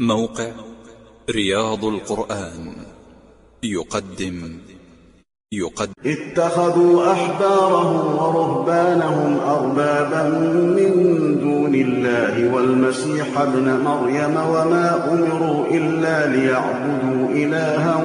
موقع رياض القرآن. يقدم. يقدم. اتخذوا أحبارهم ورهبانهم أربابا من دون الله والمسيح ابن مريم وما أمروا إلا ليعبدوا إلها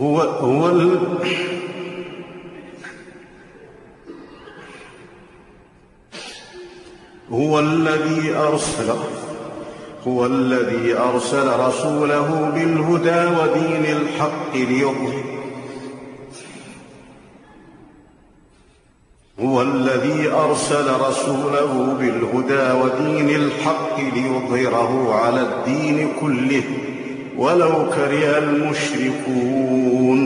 هو هو ال... هو الذي أرسل هو الذي أرسل رسوله بالهدى ودين الحق ليظهر هو الذي أرسل رسوله بالهدى ودين الحق ليظهره على الدين كله ولو كره المشركون.